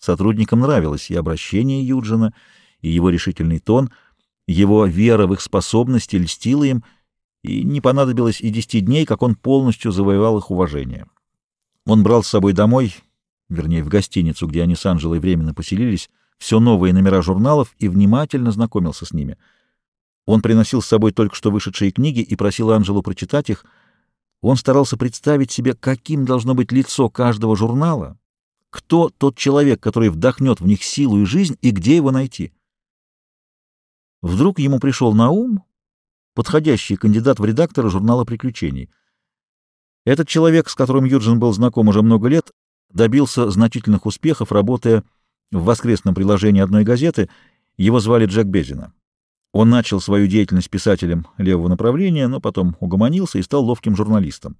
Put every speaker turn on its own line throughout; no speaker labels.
Сотрудникам нравилось и обращение Юджина, и его решительный тон, его вера в их способности льстила им, и не понадобилось и десяти дней, как он полностью завоевал их уважение. Он брал с собой домой, вернее, в гостиницу, где они с Анжелой временно поселились, все новые номера журналов и внимательно знакомился с ними. Он приносил с собой только что вышедшие книги и просил Анжелу прочитать их. Он старался представить себе, каким должно быть лицо каждого журнала, кто тот человек, который вдохнет в них силу и жизнь, и где его найти. Вдруг ему пришел на ум подходящий кандидат в редактора журнала «Приключений». Этот человек, с которым Юджин был знаком уже много лет, добился значительных успехов, работая в воскресном приложении одной газеты. Его звали Джек Безина. Он начал свою деятельность писателем левого направления, но потом угомонился и стал ловким журналистом.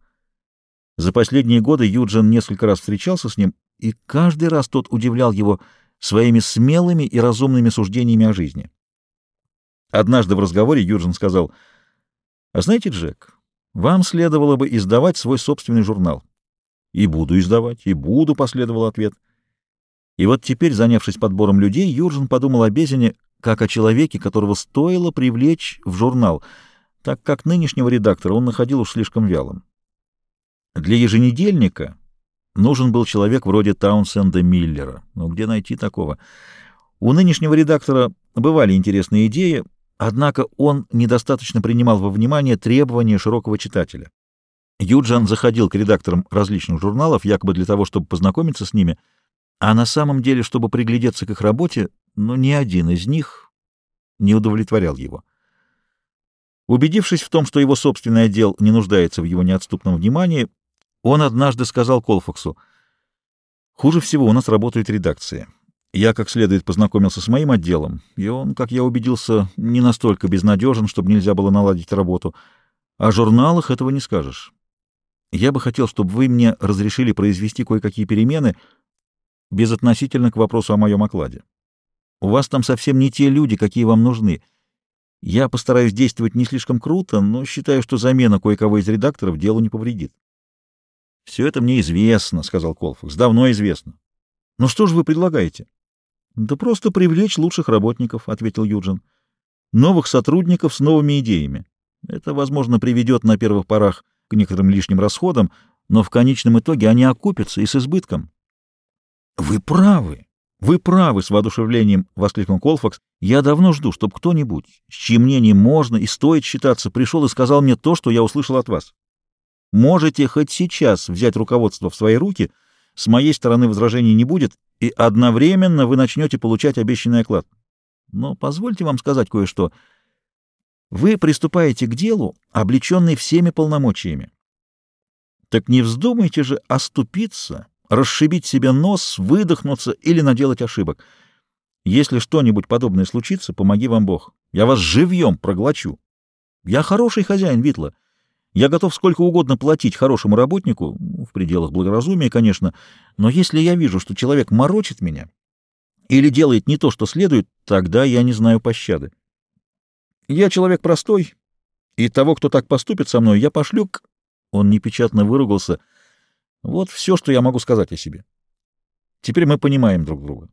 За последние годы Юджин несколько раз встречался с ним, и каждый раз тот удивлял его своими смелыми и разумными суждениями о жизни. Однажды в разговоре Юджин сказал, «А знаете, Джек, вам следовало бы издавать свой собственный журнал». «И буду издавать, и буду», — последовал ответ. И вот теперь, занявшись подбором людей, Юджин подумал о Безине как о человеке, которого стоило привлечь в журнал, так как нынешнего редактора он находил уж слишком вялым. Для еженедельника нужен был человек вроде Таунсенда Миллера. Но где найти такого? У нынешнего редактора бывали интересные идеи, однако он недостаточно принимал во внимание требования широкого читателя. Юджан заходил к редакторам различных журналов, якобы для того, чтобы познакомиться с ними, а на самом деле, чтобы приглядеться к их работе, но ни один из них не удовлетворял его. Убедившись в том, что его собственный отдел не нуждается в его неотступном внимании, он однажды сказал Колфаксу, «Хуже всего у нас работает редакция. Я как следует познакомился с моим отделом, и он, как я убедился, не настолько безнадежен, чтобы нельзя было наладить работу. О журналах этого не скажешь. Я бы хотел, чтобы вы мне разрешили произвести кое-какие перемены безотносительно к вопросу о моем окладе. У вас там совсем не те люди, какие вам нужны. Я постараюсь действовать не слишком круто, но считаю, что замена кое-кого из редакторов делу не повредит. — Все это мне известно, — сказал Колфакс, — давно известно. — Ну что же вы предлагаете? — Да просто привлечь лучших работников, — ответил Юджин. — Новых сотрудников с новыми идеями. Это, возможно, приведет на первых порах к некоторым лишним расходам, но в конечном итоге они окупятся и с избытком. — Вы правы, вы правы, — с воодушевлением воскликнул Колфакс. — Я давно жду, чтобы кто-нибудь, с чьим мнением можно и стоит считаться, пришел и сказал мне то, что я услышал от вас. Можете хоть сейчас взять руководство в свои руки, с моей стороны возражений не будет, и одновременно вы начнете получать обещанный оклад. Но позвольте вам сказать кое-что. Вы приступаете к делу, облеченный всеми полномочиями. Так не вздумайте же оступиться, расшибить себе нос, выдохнуться или наделать ошибок. Если что-нибудь подобное случится, помоги вам Бог. Я вас живьем проглочу. Я хороший хозяин, Витла. Я готов сколько угодно платить хорошему работнику, в пределах благоразумия, конечно, но если я вижу, что человек морочит меня или делает не то, что следует, тогда я не знаю пощады. Я человек простой, и того, кто так поступит со мной, я пошлю к... Он непечатно выругался. Вот все, что я могу сказать о себе. Теперь мы понимаем друг друга.